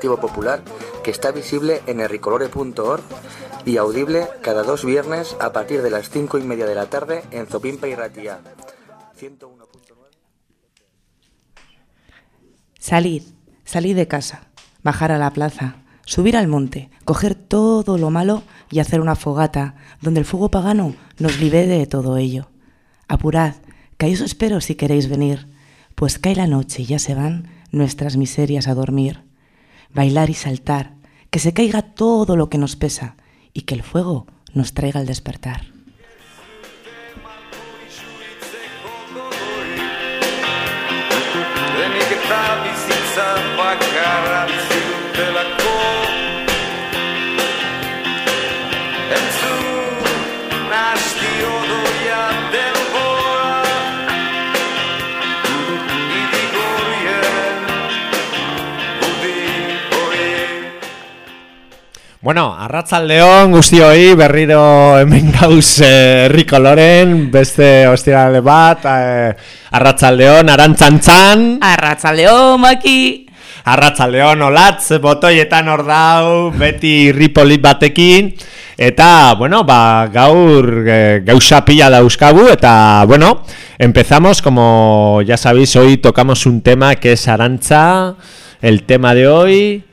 popular que está visible en herricolore.org y audible cada dos viernes a partir de las cinco y media de la tarde en Zopimpa y Ratía. 101.9 Salir, salir de casa, bajar a la plaza, subir al monte, coger todo lo malo y hacer una fogata donde el fuego pagano nos libere de todo ello. Apurad, que ahí os espero si queréis venir, pues cae la noche y ya se van nuestras miserias a dormir. Bailar y saltar, que se caiga todo lo que nos pesa y que el fuego nos traiga el despertar. Bueno, arratzaldeon guztioi berriro hemen gauz eh, Rikoloren, beste ostirale bat, eh, arratzaldeon, arantzantzan, Arratzaldeo, maki! arratzaldeon olatz, botoietan hor dau, beti ripolit batekin, eta, bueno, ba, gaur eh, gauza pila dauzkagu, eta, bueno, empezamos, como ya sabéis, hoy tocamos un tema que es Arantza, el tema de hoy...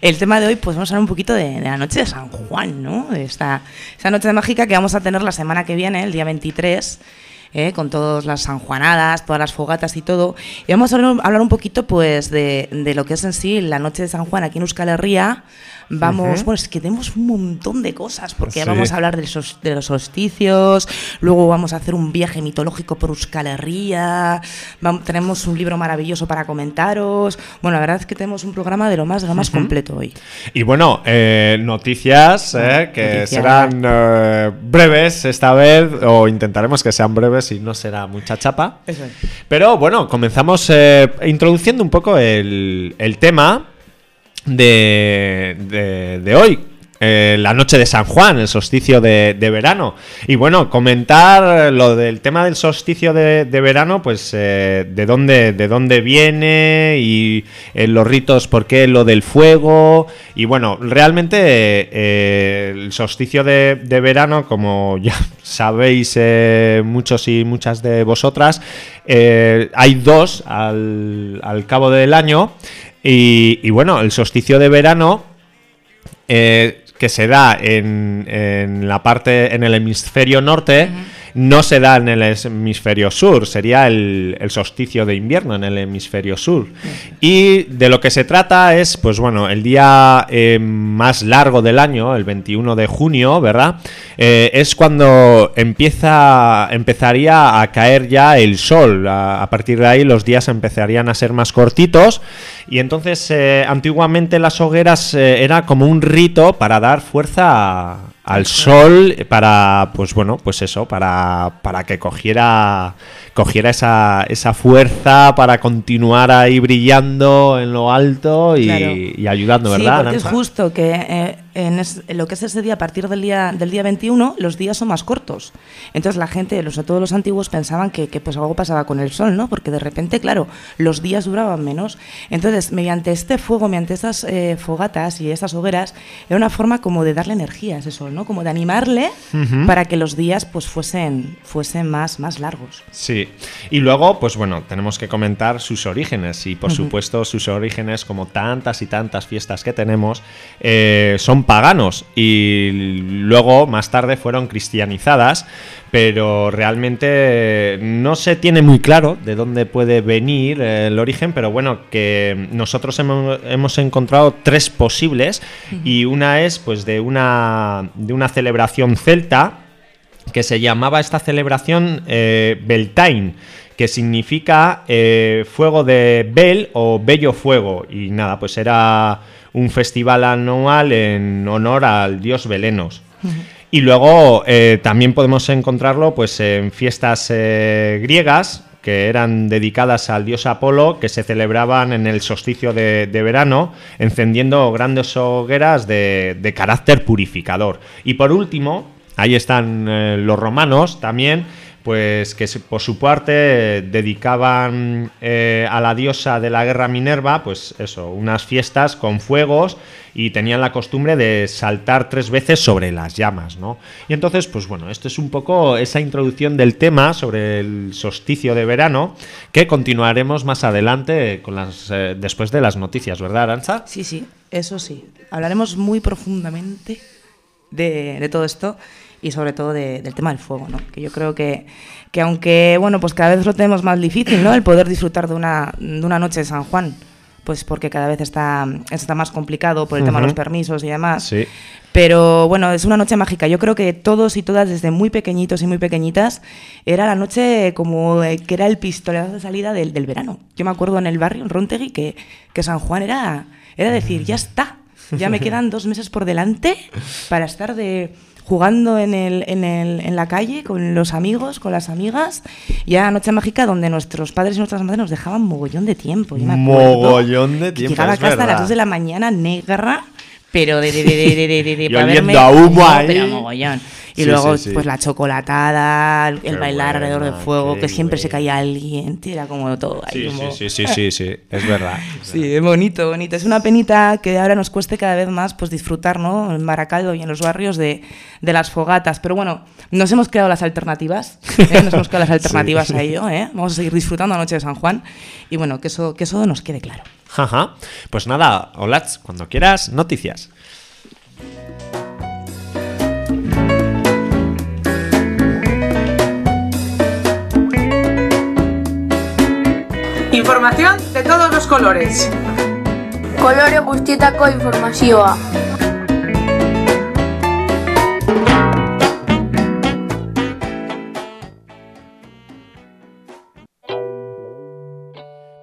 El tema de hoy, pues vamos a hablar un poquito de, la noche de San Juan, ¿no? De esta, esa noche mágica que vamos a tener la semana que viene, el día 23, ¿eh? con todas las sanjuanadas, todas las fogatas y todo. Y vamos a hablar, hablar un poquito, pues, de, de lo que es en sí la noche de San Juan aquí en Euskal Herria. Vamos, bueno, es que tenemos un montón de cosas, porque Sí. vamos a hablar de, los, de los solsticios, luego vamos a hacer un viaje mitológico por Euskal Herria, tenemos un libro maravilloso para comentaros. Bueno, la verdad es que tenemos un programa de lo más, de lo más completo hoy. Y bueno, eh, noticias eh, que Noticias. serán eh, breves esta vez, o intentaremos que sean breves y no será mucha chapa. Eso es. Pero bueno, comenzamos introduciendo un poco el, el tema de, de, hoy. eh, la noche de San Juan, el solsticio de, verano. Y bueno, comentar lo del tema del solsticio de, verano, pues eh, de dónde, de dónde viene y eh, los ritos, por qué lo del fuego. Y bueno, realmente el solsticio de, de verano, como ya sabéis muchos y muchas de vosotras, hay dos al, al cabo del año. Y, y bueno, el solsticio de verano eh, que se da en, en la parte, en el hemisferio norte, no se da en el hemisferio sur, sería el, el solsticio de invierno en el hemisferio sur. Y de lo que se trata es, pues bueno, el día eh, más largo del año, el 21 de junio, ¿verdad? Eh, es cuando empieza, empezaría a caer ya el sol. A, a partir de ahí los días empezarían a ser más cortitos. Y entonces, eh, antiguamente las hogueras eh, era como un rito para dar fuerza a- al sol, eh, para, pues bueno, pues eso, para, para que cogiera, cogiera esa, esa fuerza para continuar ahí brillando en lo alto y, Claro. y ayudando, Sí, ¿verdad? porque es justo que eh, en, es- en lo que es ese día, a partir del día, del día 21, los días son más cortos. Entonces la gente, los, sobre todo los antiguos, pensaban que, que, pues algo pasaba con el sol, ¿no? Porque de repente, claro, los días duraban menos. Entonces, mediante este fuego, mediante estas eh, fogatas y estas hogueras, era una forma como de darle energía a ese sol, ¿no? Como de animarle para que los días pues fuesen, fuesen más, más largos. Sí, y luego, pues bueno, tenemos que comentar sus orígenes. Y por supuesto sus orígenes, como tantas y tantas fiestas que tenemos, eh, son paganos. Y luego más tarde fueron cristianizadas, pero realmente no se tiene muy claro de dónde puede venir eh, el origen, pero bueno, que nosotros hemos, hemos encontrado tres posibles. Y una es pues de una, de una celebración celta, que se llamaba esta celebración eh, Beltane, que significa eh, fuego de Bel o bello fuego. Y nada, pues era un festival anual en honor al dios Belenos. Y luego eh, también podemos encontrarlo pues en fiestas eh, griegas que eran dedicadas al dios Apolo, que se celebraban en el solsticio de, de verano, encendiendo grandes hogueras de, de carácter purificador. Y por último, Ahí están eh, los romanos también, pues que por su parte dedicaban eh, a la diosa de la guerra Minerva, pues eso, unas fiestas con fuegos y tenían la costumbre de saltar tres veces sobre las llamas, ¿no? Y entonces, pues bueno, esto es un poco esa introducción del tema sobre el solsticio de verano que continuaremos más adelante con las eh, después de las noticias, ¿verdad, Aranza? Sí, sí, eso sí. Hablaremos muy profundamente de, de todo esto y sobre todo de- del tema del fuego, ¿no? Que yo creo que, que aunque, bueno, pues cada vez lo tenemos más difícil, ¿no? El poder disfrutar de una, de una noche de San Juan, pues porque cada vez está, está más complicado por el tema de los permisos y demás. Sí. Pero bueno, es una noche mágica. Yo creo que todos y todas, desde muy pequeñitos y muy pequeñitas, era la noche como eh, que era el pistoletazo de salida del, del verano. Yo me acuerdo en el barrio, en Rontegui, que, que San Juan era, era decir, ya está, ya me quedan dos meses por delante para estar de jugando en, el, en, el, en la calle con los amigos, con las amigas, y era noche mágica donde nuestros padres y nuestras madres nos dejaban mogollón de tiempo. Yo me acuerdo Mogollón de tiempo, Llegaba a casa a las verdad. 2 de la mañana negra, pero de, de, de, de, de, de, de, de verme- a humo ahí. pero mogollón. Y Sí, luego, sí, sí. pues la chocolatada, el, Qué bailar alrededor del fuego, que siempre se caía alguien, era como todo ahí. Sí, como- sí, sí, sí, sí, sí, es verdad. Sí, es bonito, bonito. Es una penita que ahora nos cueste cada vez más pues disfrutar, ¿no? En Baracaldo y en los barrios de, de las fogatas. Pero bueno, nos hemos quedado las alternativas. ¿eh? Nos hemos quedado las alternativas a ello, ¿eh? Vamos a seguir disfrutando la noche de San Juan. Y bueno, que eso, que eso nos quede claro. Ajá. Pues nada, Olats, cuando quieras, noticias. Información de todos los colores. Kolore guztietako informazioa.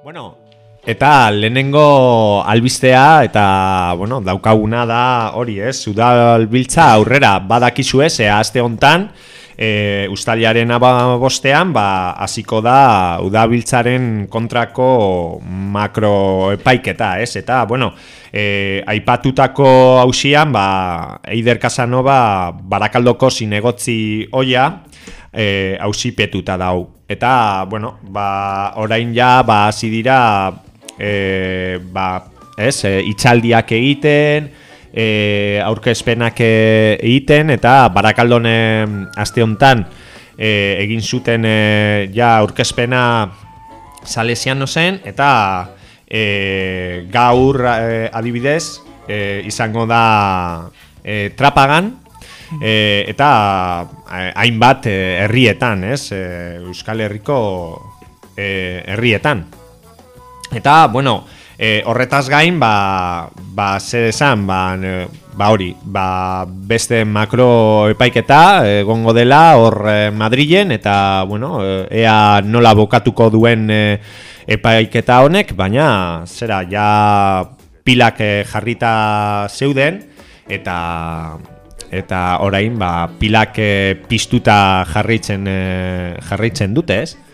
Bueno, eta lehenengo albistea eta, bueno, daukaguna da hori, ez? Udalbiltza aurrera badakizue, ze aste hontan, e, ustaliaren bostean, ba, hasiko da udabiltzaren kontrako makro epaiketa, ez? Eta, bueno, e, aipatutako hausian, ba, Eider Casanova barakaldoko zinegotzi oia, e, ausipetuta dau. Eta, bueno, ba, orain ja, ba, hasi dira, e, ba, ez, e, itxaldiak egiten, e, aurkezpenak e, egiten, eta barakaldon e, aste honetan e, egin zuten e, ja aurkezpena Salesiano zen, eta e, gaur e, adibidez e, izango da e, trapagan, e, eta hainbat e, herrietan, ez? E, Euskal Herriko e, herrietan. Eta, bueno, e, horretaz gain, ba, ba zer esan, ba, ne- ba hori, ba, beste makro epaiketa egongo dela hor e, Madrilen, eta, bueno, e, ea nola bokatuko duen e, epaiketa honek, baina, zera, ja pilak e, jarrita zeuden, eta eta orain ba, pilak e, piztuta jarraitzen e, jarraitzen dute, ez?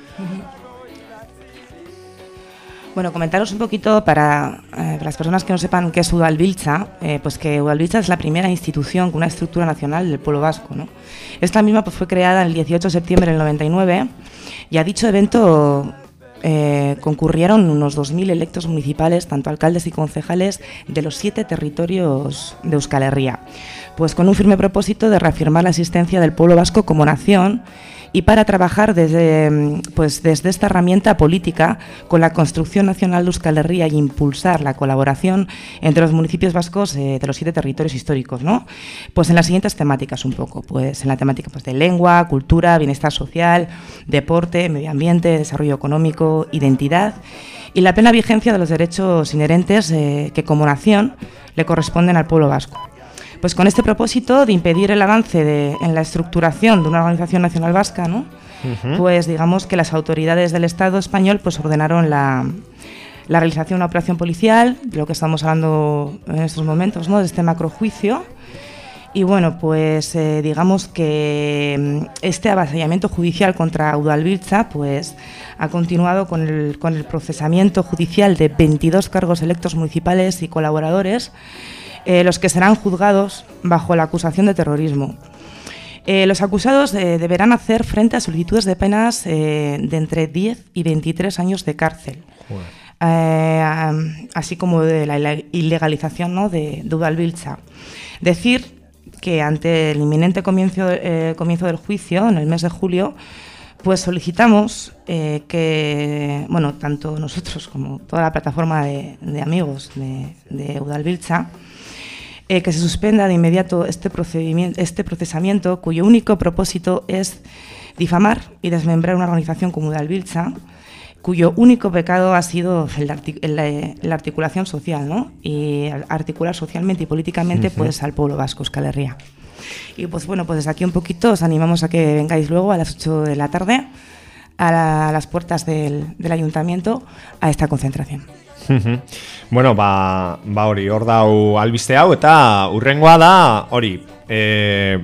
Bueno, comentaros un poquito para, eh, para las personas que no sepan qué es Udalbiltza, eh, pues que Udalbiltza es la primera institución con una estructura nacional del pueblo vasco. ¿no? Esta misma pues, fue creada el 18 de septiembre del 99 y a dicho evento eh, concurrieron unos 2.000 electos municipales, tanto alcaldes y concejales, de los siete territorios de Euskal Herria, pues con un firme propósito de reafirmar la existencia del pueblo vasco como nación y para trabajar desde, pues, desde esta herramienta política con la construcción nacional de Euskal Herria y impulsar la colaboración entre los municipios vascos eh, de los siete territorios históricos, ¿no? Pues en las siguientes temáticas un poco, pues en la temática pues, de lengua, cultura, bienestar social, deporte, medio ambiente, desarrollo económico, identidad y la plena vigencia de los derechos inherentes eh, que como nación le corresponden al pueblo vasco. Pues con este propósito de impedir el avance de- en la estructuración de una organización nacional vasca, ¿no? pues digamos que las autoridades del Estado español pues ordenaron la, la realización de una operación policial, de lo que estamos hablando en estos momentos, ¿no? de este macrojuicio. Y bueno, pues eh, digamos que mm, este avasallamiento judicial contra Udalbiltza pues, ha continuado con el, con el procesamiento judicial de 22 cargos electos municipales y colaboradores, eh, los que serán juzgados bajo la acusación de terrorismo. Eh, los acusados eh, deberán hacer frente a solicitudes de penas eh, de entre 10 y 23 años de cárcel. Así como de la ilegalización ¿no? de, de Udalbiltza. Decir que ante el inminente comienzo, comienzo del juicio, en el mes de julio, pues solicitamos que, bueno, tanto nosotros como toda la plataforma de, de amigos de, de Udalbiltza, eh, que se suspenda de inmediato este, procedimiento, este procesamiento cuyo único propósito es difamar y desmembrar una organización como Udalbiltza, cuyo único pecado ha sido la articulación social, ¿no? Y articular socialmente y políticamente pues al pueblo vasco, Euskal Herria. Y pues bueno, pues desde aquí un poquito os animamos a que vengáis luego a las 8 de la tarde a, la- a las puertas del, del ayuntamiento a esta concentración. Bueno, ba, ba hori, hor dau albiste hau, eta urrengoa da, hori, e,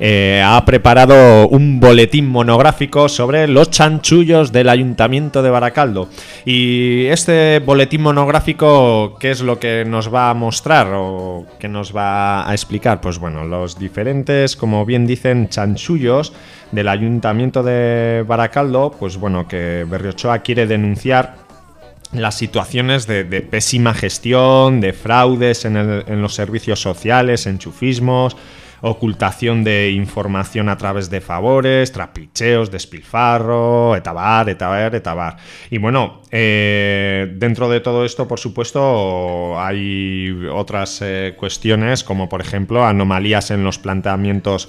eh, ha preparado un boletín monográfico sobre los chanchullos del Ayuntamiento de Baracaldo. Y este boletín monográfico, ¿qué es lo que nos va a mostrar o qué nos va a explicar? Pues bueno, los diferentes, como bien dicen, chanchullos del Ayuntamiento de Baracaldo, pues bueno, que Berriochoa quiere denunciar las situaciones de, pésima gestión, de fraudes en los servicios sociales, enchufismos, ocultación de información a través de favores, trapicheos, despilfarro, etabar, etabar, etabar. Y bueno, eh, dentro de todo esto, por supuesto, hay otras eh, cuestiones, como por ejemplo anomalías en los planteamientos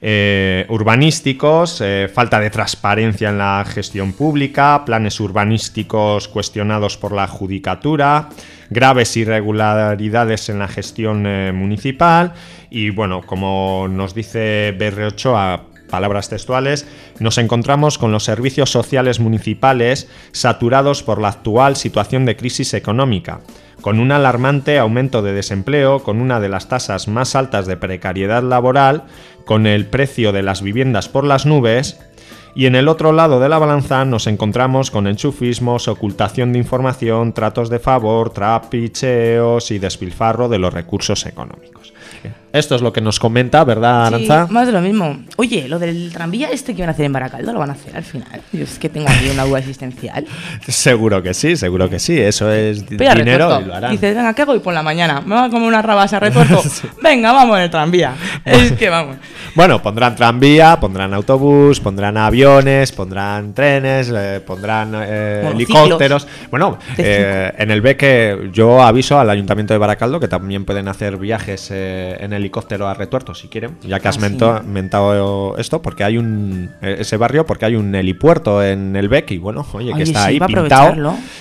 eh, urbanísticos, eh, falta de transparencia en la gestión pública, planes urbanísticos cuestionados por la judicatura, graves irregularidades en la gestión eh, municipal. Y bueno, como nos dice Berreochoa, palabras textuales, nos encontramos con los servicios sociales municipales saturados por la actual situación de crisis económica con un alarmante aumento de desempleo, con una de las tasas más altas de precariedad laboral, con el precio de las viviendas por las nubes, y en el otro lado de la balanza nos encontramos con enchufismos, ocultación de información, tratos de favor, trapicheos y despilfarro de los recursos económicos. Esto es lo que nos comenta, ¿verdad, Aranza? Sí, más de lo mismo. Oye, lo del tranvía este que iban a hacer en Baracaldo lo van a hacer al final. Yo es que tengo aquí una duda existencial. Seguro que sí, seguro que sí. Eso es dinero retuerto. y lo harán. Dices, venga, ¿qué hago hoy por la mañana? Me voy a comer una rabasa retuerto. Venga, vamos en el tranvía. Es que vamos. Bueno, pondrán tranvía, pondrán autobús, pondrán aviones, pondrán trenes, eh, pondrán eh, helicópteros. Bueno, eh, en el BEC yo aviso al Ayuntamiento de Baracaldo que también pueden hacer viajes eh, en helicóptero a Retuerto si quieren, ya que has Ah, mento- sí. mentado esto, porque hay un eh, ese barrio, porque hay un helipuerto en el BEC y bueno, oye, que está ahí pintado.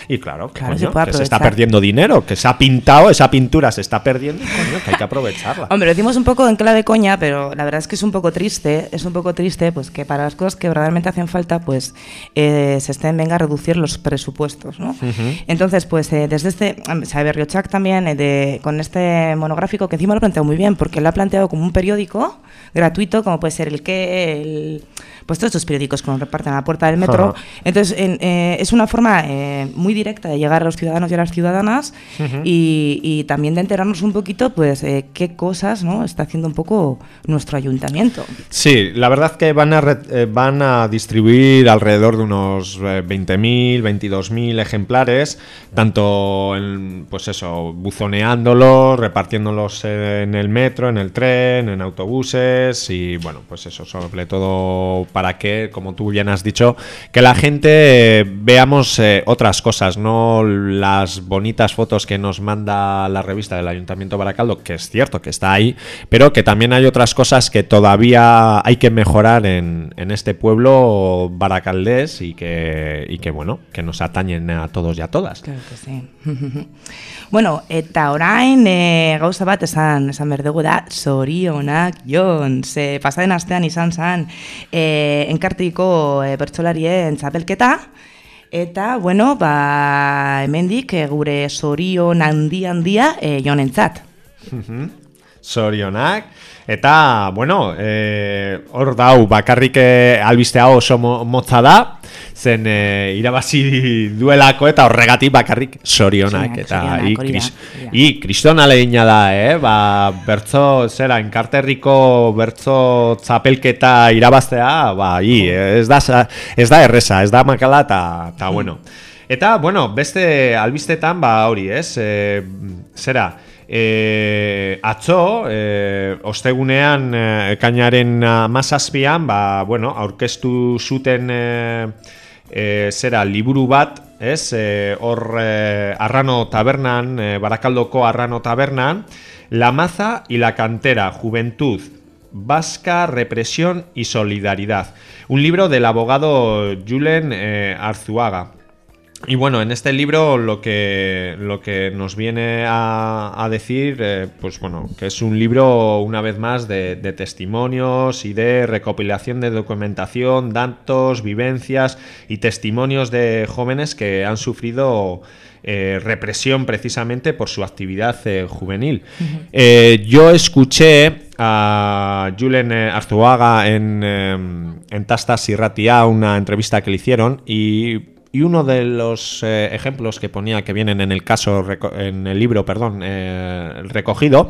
Y claro, Claro, coño, se puede que se está perdiendo dinero, que se ha pintado, esa pintura se está perdiendo, coño, que hay que aprovecharla. Hombre, lo decimos un poco en clave coña, pero la verdad es que es un poco triste, es un poco triste pues que para las cosas que verdaderamente hacen falta, pues eh, se estén, venga, a reducir los presupuestos, ¿no? Entonces, pues eh, desde este, o sea, Berriochac también, eh, de, con este monográfico, que encima lo ha planteado muy bien, porque lo ha planteado como un periódico gratuito, como puede ser el que, el, pues todos estos periódicos que nos reparten a la puerta del metro. Ajá. Entonces, en- eh, es una forma eh, muy directa de llegar a los ciudadanos y a las ciudadanas y, y también de enterarnos un poquito, pues, eh, qué cosas ¿no? está haciendo un poco nuestro ayuntamiento. Sí, la verdad que van a, re- van a distribuir alrededor de unos eh, 20.000, 22.000 ejemplares, tanto en, pues eso, buzoneándolos, repartiéndolos en el en el tren, en autobuses y bueno, pues eso, sobre todo para que, como tú bien has dicho, que la gente eh, veamos eh, otras cosas, no las bonitas fotos que nos manda la revista del Ayuntamiento Baracaldo, que es cierto que está ahí, pero que también hay otras cosas que todavía hay que mejorar en, en este pueblo baracaldés y que, y que, bueno, que nos atañen a todos y a todas. Claro que sí. bueno, eta orain e, gauza bat esan, esan da, zorionak jon, ze pasaden astean izan zen e, enkartiko e, bertsolarien txapelketa, eta, bueno, ba, hemendik e, gure zorion handi handia e, jonentzat. Sorionak. Eta, bueno, e, hor dau, bakarrik eh, albistea oso mo- motza da, zen e, irabazi duelako eta horregatik bakarrik. Sorionak, Eta i, kris, kriston alegina da, eh? Ba, bertzo, zera, enkarterriko bertzo txapelketa irabaztea, ba, i, ez da, ez da erresa, ez da makala, eta, eta bueno. Eta, bueno, beste albistetan, ba, hori, ez? E, zera, e, atzo, e, ostegunean, e, ekainaren amazazpian, ba, bueno, aurkeztu zuten... E, e, zera liburu bat, Arrano Tabernan, e, Barakaldoko Arrano Tabernan, La maza y la cantera, juventud, vasca, represión y solidaridad. Un libro del abogado Julen eh, Arzuaga. Y bueno, en este libro lo que, lo que nos viene a, a decir, eh, pues bueno, que es un libro una vez más de, de testimonios y de recopilación de documentación, datos, vivencias y testimonios de jóvenes que han sufrido eh, represión precisamente por su actividad eh, juvenil. Yo escuché a Julen Arzuaga en, eh, en Tastas y Ratia una entrevista que le hicieron y y uno de los eh, ejemplos que ponía que vienen en el caso, en el libro, perdón, eh, recogido,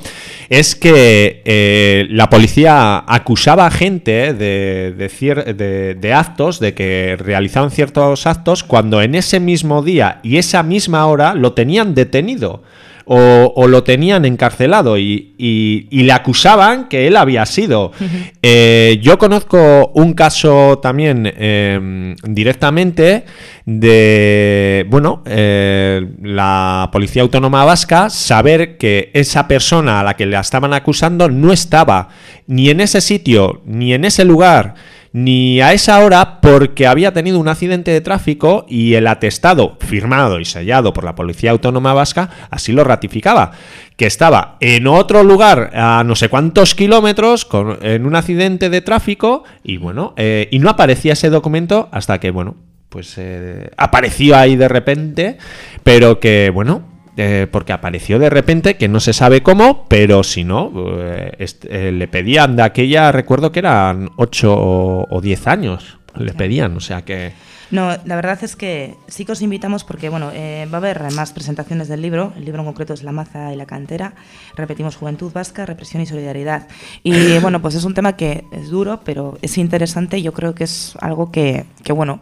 es que eh, la policía acusaba a gente de, de, de- de actos, de que realizaban ciertos actos, cuando en ese mismo día y esa misma hora lo tenían detenido. O, o lo tenían encarcelado y, y- y le acusaban que él había sido. Eh, yo conozco un caso también eh, directamente de, bueno, eh, la Policía Autónoma Vasca, saber que esa persona a la que le estaban acusando no estaba ni en ese sitio, ni en ese lugar, ni a esa hora porque había tenido un accidente de tráfico y el atestado firmado y sellado por la Policía Autónoma Vasca así lo ratificaba, que estaba en otro lugar a no sé cuántos kilómetros en un accidente de tráfico y bueno, eh, y no aparecía ese documento hasta que bueno, pues eh, apareció ahí de repente, pero que bueno, eh, porque apareció de repente, que no se sabe cómo, pero si no, eh, eh, le pedían de aquella, recuerdo que eran 8 o, o 10 años, le pedían, o sea que... No, la verdad es que sí que os invitamos porque bueno, eh, va a haber más presentaciones del libro. El libro en concreto es La maza y la cantera. Repetimos Juventud Vasca, Represión y Solidaridad. Y bueno, pues es un tema que es duro, pero es interesante. y Yo creo que es algo que, que bueno,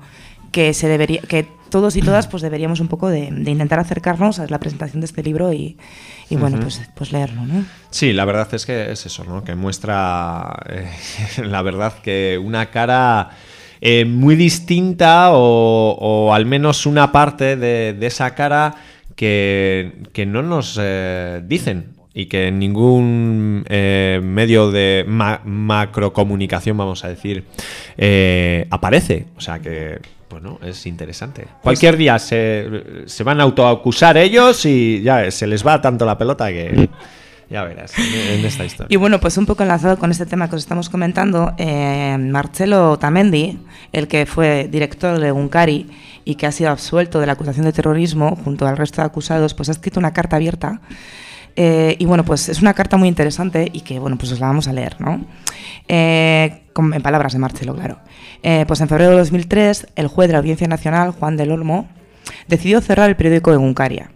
que se debería, que todos y todas pues deberíamos un poco de, de intentar acercarnos a la presentación de este libro y, y bueno, pues, pues leerlo, ¿no? Sí, la verdad es que es eso, ¿no? Que muestra, eh, la verdad, que una cara eh, muy distinta o, o al menos una parte de, de esa cara que, que no nos eh, dicen y que en ningún eh, medio de ma- macrocomunicación, vamos a decir, eh, aparece. O sea que, bueno, es interesante. Cualquier día se, se van a autoacusar ellos y ya se les va tanto la pelota que... Ya verás, en, en esta historia. Y bueno, pues un poco enlazado con este tema que os estamos comentando, eh, Marcelo Tamendi, el que fue director de Uncari y que ha sido absuelto de la acusación de terrorismo junto al resto de acusados, pues ha escrito una carta abierta. Eh, y bueno, pues es una carta muy interesante y que, bueno, pues os la vamos a leer, ¿no? Eh, en palabras de Marcelo, claro. Eh, pues en febrero de 2003, el juez de la Audiencia Nacional, Juan del Olmo, decidió cerrar el periódico de Uncaria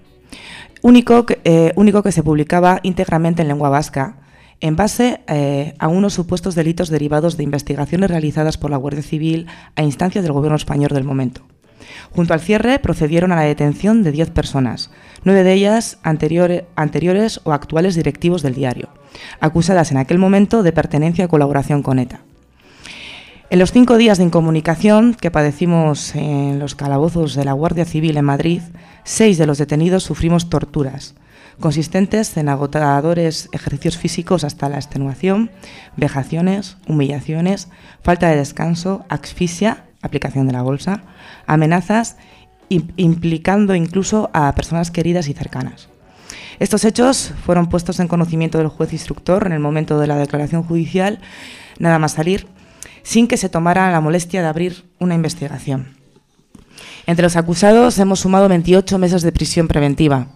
único que, único que se publicaba íntegramente en lengua vasca, en base a unos supuestos delitos derivados de investigaciones realizadas por la Guardia Civil a instancias del gobierno español del momento. Junto al cierre procedieron a la detención de 10 personas, nueve de ellas anteriore- anteriores o actuales directivos del diario, acusadas en aquel momento de pertenencia y colaboración con ETA. En los cinco días de incomunicación que padecimos en los calabozos de la Guardia Civil en Madrid, seis de los detenidos sufrimos torturas, consistentes en agotadores ejercicios físicos hasta la extenuación, vejaciones, humillaciones, falta de descanso, asfixia, aplicación de la bolsa, amenazas, im- implicando incluso a personas queridas y cercanas. Estos hechos fueron puestos en conocimiento del juez instructor en el momento de la declaración judicial, nada más salir, sin que se tomara la molestia de abrir una investigación. Entre los acusados hemos sumado 28 meses de prisión preventiva,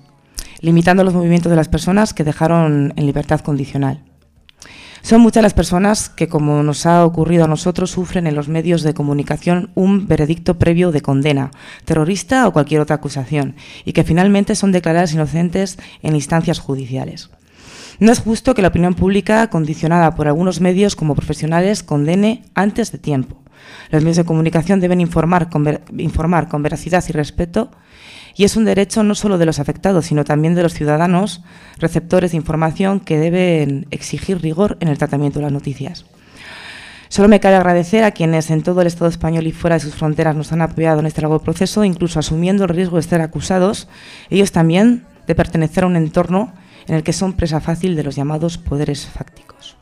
limitando los movimientos de las personas que dejaron en libertad condicional. Son muchas las personas que, como nos ha ocurrido a nosotros, sufren en los medios de comunicación un veredicto previo de condena, terrorista o cualquier otra acusación, y que finalmente son declaradas inocentes en instancias judiciales. No es justo que la opinión pública, condicionada por algunos medios como profesionales, condene antes de tiempo. Los medios de comunicación deben informar con, veracidad y respeto y es un derecho no solo de los afectados, sino también de los ciudadanos, receptores de información, que deben exigir rigor en el tratamiento de las noticias. Solo me cabe agradecer a quienes en todo el Estado español y fuera de sus fronteras nos han apoyado en este largo proceso, incluso asumiendo el riesgo de ser acusados, ellos también de pertenecer a un entorno en el que son presa fácil de los llamados poderes fácticos.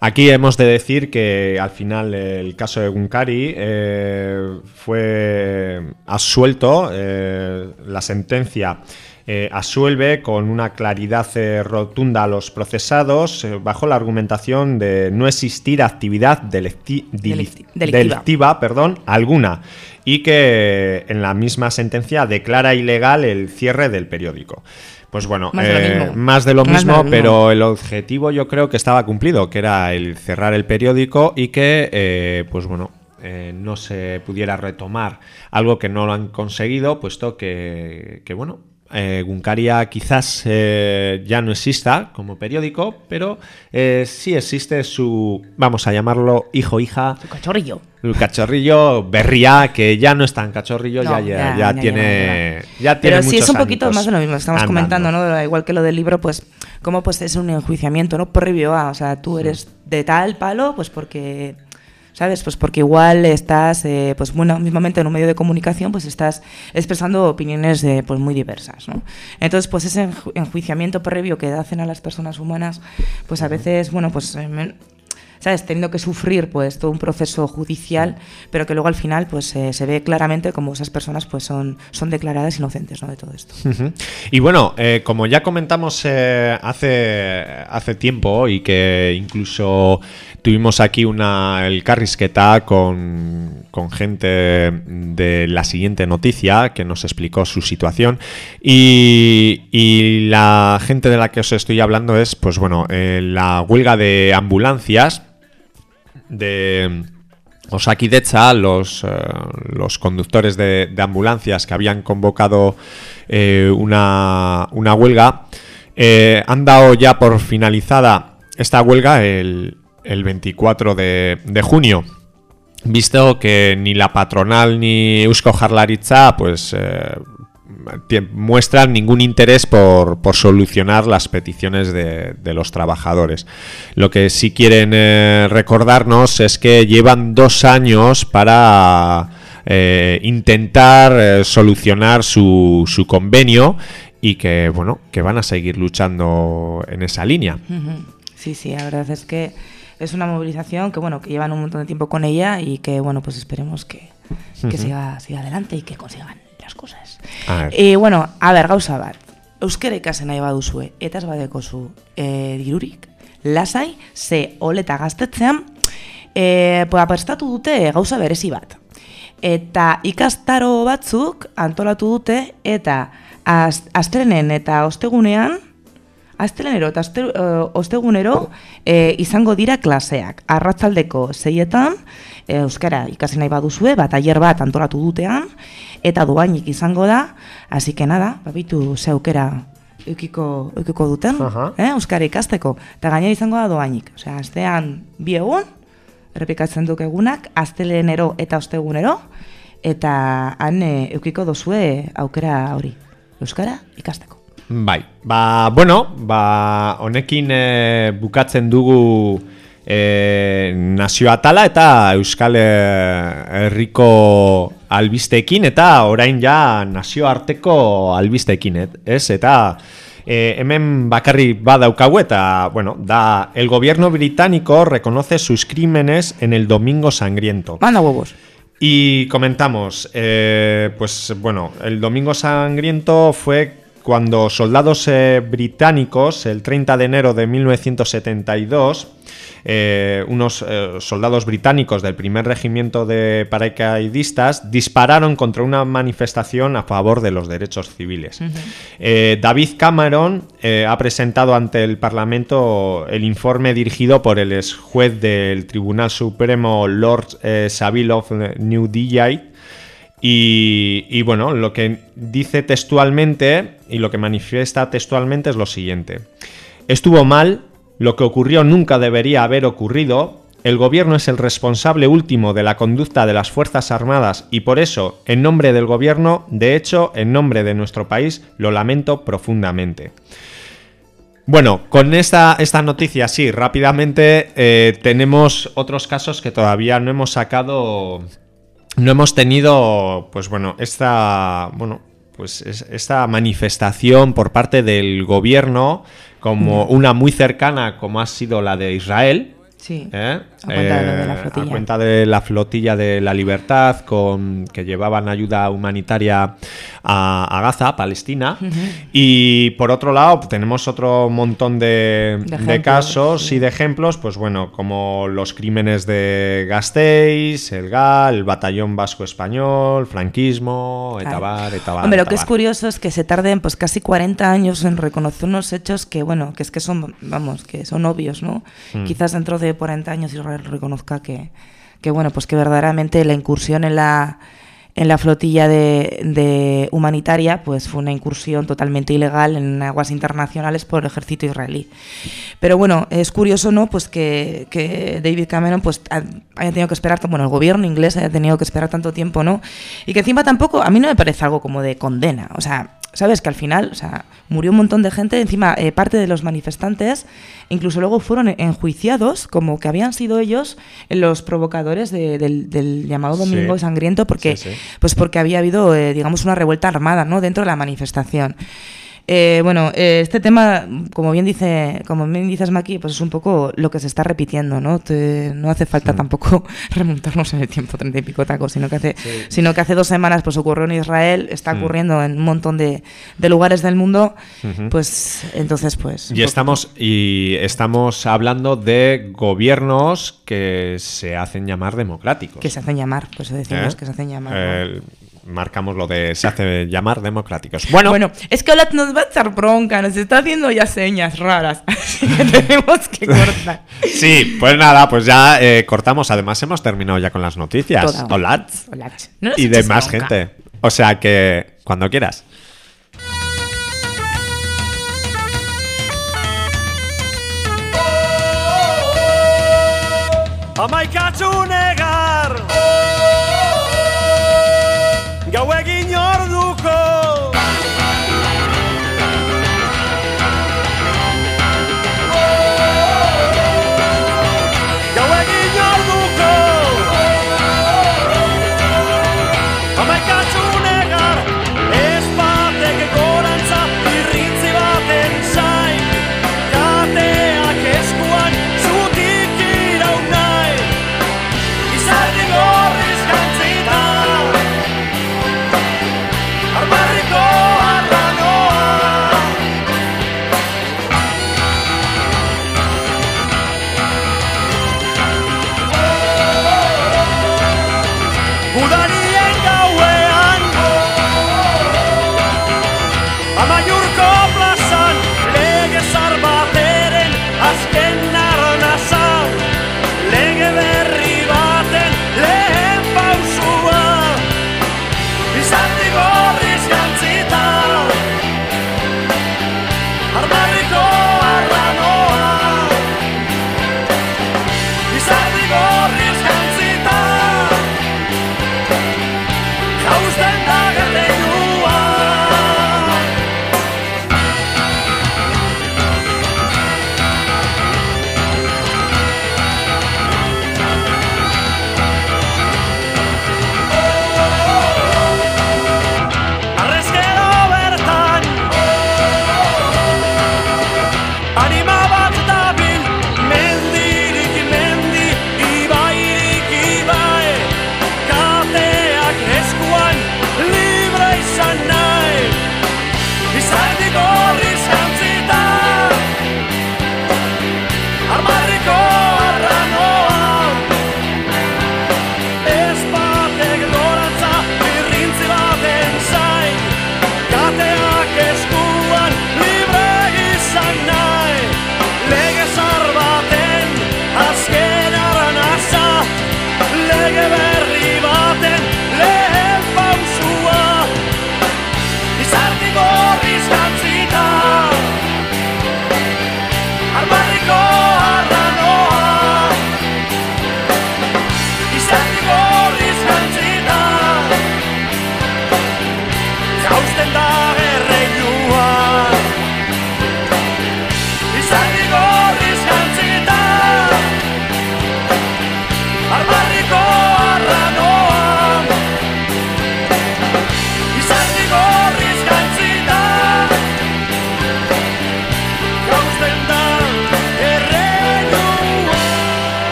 Aquí hemos de decir que al final el caso de Guncari eh, fue absuelto, eh, la sentencia eh, absuelve con una claridad rotunda a los procesados bajo la argumentación de no existir actividad delicti- dili- Delicti- delictiva. delictiva perdón, alguna y que en la misma sentencia declara ilegal el cierre del periódico. Pues bueno, Más de lo eh, mismo. más de lo Más de mismo, lo mismo. pero el objetivo yo creo que estaba cumplido, que era el cerrar el periódico y que, eh, pues bueno, eh, no se pudiera retomar algo que no lo han conseguido, puesto que, que bueno, eh, Guncaria quizás eh, ya no exista como periódico, pero eh, sí existe su, vamos a llamarlo hijo hija, Cachorrillo. el cachorrillo Berría, que ya no es tan cachorrillo, No, ya, ya, ya, ya ya, tiene, ya, tiene Pero sí es un poquito más de lo mismo, estamos andando. comentando, ¿no? Igual que lo del libro, pues, cómo pues es un enjuiciamiento, ¿no? Previo a, o sea, tú eres de tal palo, pues porque, ¿sabes? Pues porque igual estás, eh, pues bueno, mismamente en un medio de comunicación, pues estás expresando opiniones eh, pues muy diversas, ¿no? Entonces, pues ese enju- enjuiciamiento previo que hacen a las personas humanas, pues a veces, bueno, pues... eh, ¿sabes? Teniendo que sufrir pues todo un proceso judicial, pero que luego al final pues eh, se ve claramente como esas personas pues son, son declaradas inocentes ¿no? de todo esto. Y bueno, eh, como ya comentamos eh, hace, hace tiempo y que incluso tuvimos aquí una el carrisqueta con, con gente de la siguiente noticia que nos explicó su situación. Y, y la gente de la que os estoy hablando es pues bueno eh, la huelga de ambulancias de Osakidetza, los, eh, los conductores de, ambulancias que habían convocado eh, una, una huelga, han dado ya por finalizada esta huelga el, el 24 de, junio. Visto que ni la patronal ni Eusko Jarlaritza pues eh, muestran ningún interés por, por solucionar las peticiones de, los trabajadores. Lo que sí quieren eh, recordarnos es que llevan dos años para eh, intentar solucionar su, su convenio y que bueno que van a seguir luchando en esa línea. Sí, sí, la verdad es que es una movilización que bueno que llevan un montón de tiempo con ella y que bueno pues esperemos que, que siga, siga adelante y que consigan las cosas. Ver. Eh, bueno, a ver, gauza bat. Euskera ikasen nahi baduzue, eta ez badekozu e, dirurik, lasai, ze oleta gaztetzean, e, pues, prestatu dute gauza berezi bat. Eta ikastaro batzuk antolatu dute, eta az, astrenen eta ostegunean, Astelenero eta aste, eh, ostegunero eh, izango dira klaseak. Arratzaldeko zeietan, eh, euskara ikasi nahi baduzue, bat aier bat antolatu dutean, eta doainik izango da, hasi que nada, babitu ze aukera eukiko, eukiko duten, Aha. eh, euskara ikasteko. Eta gainera izango da doainik. Osea, astean bi egun, errepikatzen duk egunak, astelenero eta ostegunero, eta han eh, eukiko dozue aukera hori, euskara ikasteko. Bai, ba, bueno, ba, honekin e, bukatzen dugu e, nazio atala eta Euskal eh, Herriko albisteekin eta orain ja nazioarteko albisteekin, ez? Eta e, hemen bakarri badaukagu eta, bueno, da, el gobierno británico reconoce sus crímenes en el Domingo Sangriento. Manda huevos. Y comentamos, eh, pues bueno, el Domingo Sangriento fue cuando soldados eh, británicos, el 30 de enero de 1972, eh, unos eh, soldados británicos del primer regimiento de paracaidistas dispararon contra una manifestación a favor de los derechos civiles. Eh, David Cameron ha presentado ante el Parlamento el informe dirigido por el ex juez del Tribunal Supremo Lord Savile of New Delhi y, bueno, lo que dice textualmente y lo que manifiesta textualmente es lo siguiente. Estuvo mal, lo que ocurrió nunca debería haber ocurrido, el gobierno es el responsable último de la conducta de las Fuerzas Armadas y por eso, en nombre del gobierno, de hecho, en nombre de nuestro país, lo lamento profundamente. Bueno, con esta, esta noticia, sí, rápidamente eh, tenemos otros casos que todavía no hemos sacado no hemos tenido, pues bueno, esta, bueno, pues es- esta manifestación por parte del gobierno como una muy cercana como ha sido la de Israel. Sí. ¿eh? A cuenta de lo de la Eh, flotilla. a cuenta de la flotilla de la libertad con que llevaban ayuda humanitaria a, a Gaza, Palestina. Y por otro lado, tenemos otro montón de, De de casos sí. y de ejemplos, pues bueno, como los crímenes de Gasteiz, el GAL, el Batallón Vasco Español, franquismo, Claro. etabar, etabar. Hombre, lo que es etabar. curioso es que se tarden pues casi 40 años en reconocer unos hechos que, bueno, que es que son, vamos, que son obvios, ¿no? Hmm. Quizás dentro de 40 años Israel reconozca que, que, bueno, pues que verdaderamente la incursión en la en la flotilla de, de humanitaria pues fue una incursión totalmente ilegal en aguas internacionales por el ejército israelí. Pero bueno, es curioso, ¿no? Pues que, que David Cameron pues ha- haya tenido que esperar, bueno, el gobierno inglés haya tenido que esperar tanto tiempo, ¿no? Y que encima tampoco, a mí no me parece algo como de condena. O sea, sabes que al final, o sea, murió un montón de gente, encima eh, parte de los manifestantes incluso luego fueron enjuiciados como que habían sido ellos los provocadores de- del, del llamado Sí. Domingo Sangriento porque, Sí, sí. pues porque había habido, eh, digamos, una revuelta armada, ¿no? Dentro de la manifestación. Eh, bueno, eh, este tema, como bien dice, como bien dices Maki, pues es un poco lo que se está repitiendo, ¿no? Te- no hace falta tampoco remontarnos en el tiempo, treinta y pico tacos, sino que hace, sino que hace dos semanas pues ocurrió en Israel, está ocurriendo en un montón de, de lugares del mundo, pues entonces pues. Y estamos, y estamos hablando de gobiernos que se hacen llamar democráticos. que se hacen llamar, pues decimos ¿Eh? que se hacen llamar. ¿no? Eh, marcamos lo de se hace llamar democráticos. Bueno, Bueno, es que Olat nos va a echar bronca, nos está haciendo ya señas raras, así que tenemos que cortar. sí, pues nada, pues ya eh, cortamos. Además, hemos terminado ya con las noticias. Hola. Olat, no Y de más bronca. gente. O sea que cuando quieras. Amaikatzu negar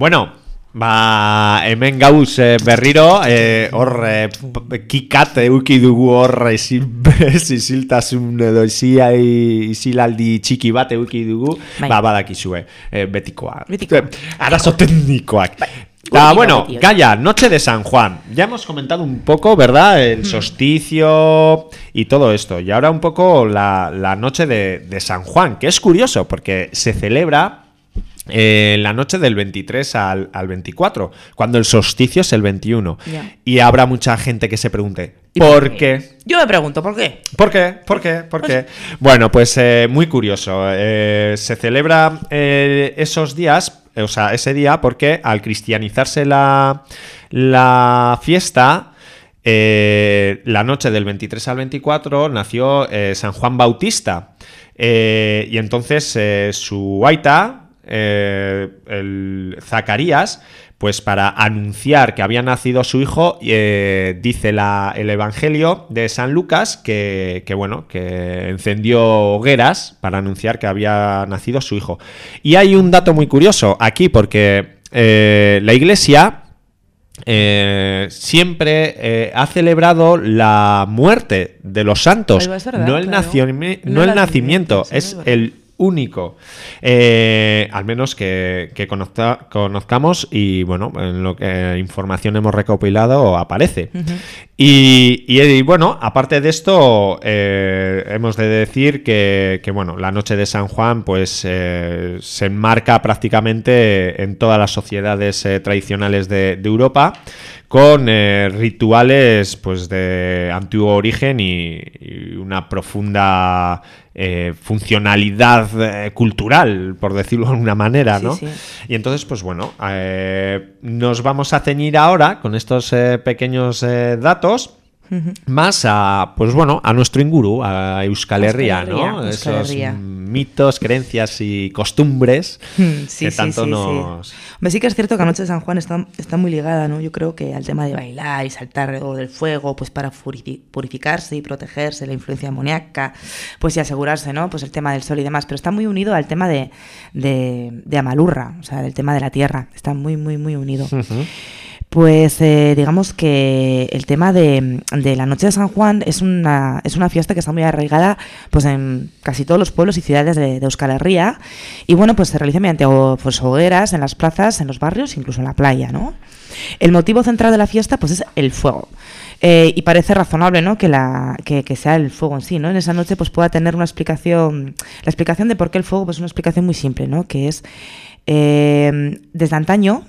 Bueno, ba, hemen gauz eh, berriro, eh, hor eh, p- kikat euki dugu hor ezin- ziziltasun edo izia, izilaldi txiki bat euki dugu, Bai. ba, badakizue, eh, betikoa. Betikoa. Eh, Arazo teknikoak. Bueno. Gaia, Noche de San Juan. Ya hemos comentado un poco, ¿verdad? El solsticio y todo esto. Y ahora un poco la, la Noche de, de San Juan, que es curioso porque se celebra eh, la noche del 23 al, al 24, cuando el solsticio es el 21. Ya. Y habrá mucha gente que se pregunte, ¿Y ¿por qué? Yo me pregunto, ¿por qué? ¿Por qué? ¿Por qué? ¿Por qué? Bueno, pues eh, muy curioso. Eh, se celebra eh, esos días, o sea, ese día, porque al cristianizarse la, la fiesta, eh, la noche del 23 al 24, nació eh, San Juan Bautista. Eh, y entonces su aita, eh, el Zacarías, pues para anunciar que había nacido su hijo, eh, dice la- el Evangelio de San Lucas que, que, bueno, que encendió hogueras para anunciar que había nacido su hijo. Y hay un dato muy curioso aquí, porque eh, la iglesia eh, siempre eh, ha celebrado la muerte de los santos, Ahí va, es verdad, no el, claro. No no el nacimiento, es el único. Eh, al menos que, que conozca- conozcamos y bueno, en lo que información hemos recopilado aparece. y, y, y, bueno, aparte de esto, eh, hemos de decir que, que, bueno, la noche de San Juan pues eh, se enmarca prácticamente en todas las sociedades eh, tradicionales de, de Europa con eh, rituales pues de antiguo origen y, y una profunda eh, funcionalidad eh, cultural, por decirlo de alguna manera, ¿no? sí. Y entonces, pues bueno, eh, nos vamos a ceñir ahora con estos eh, pequeños datos. Más a, pues bueno, a nuestro inguru, a Euskal Herria, Euskal Herria, ¿no? Euskal Herria. Mitos, creencias y costumbres Hmm, Sí, que sí, tanto sí, nos... sí. Hombre, sí que es cierto que Anoche de San Juan está, está muy ligada, ¿no? Yo creo que al tema de bailar y saltar o del fuego, pues para purifi- purificarse y protegerse de la influencia amoníaca, pues y asegurarse, ¿no? Pues el tema del sol y demás, pero está muy unido al tema de, de, de Amalurra, o sea, del tema de la tierra, está muy, muy, muy unido. Ujú. Pues eh, digamos que el tema de, la Noche de San Juan es una, es una fiesta que está muy arraigada pues, en casi todos los pueblos y ciudades de, Euskal Herria. Y bueno, pues se realiza mediante pues, hogueras en las plazas, en los barrios, incluso en la playa, ¿no? El motivo central de la fiesta pues, es el fuego. Eh, y parece razonable ¿no? que, la, que sea el fuego en sí. ¿no? En esa noche pues, pueda tener una explicación. La explicación de por qué el fuego pues, es una explicación muy simple, ¿no? que es eh, desde antaño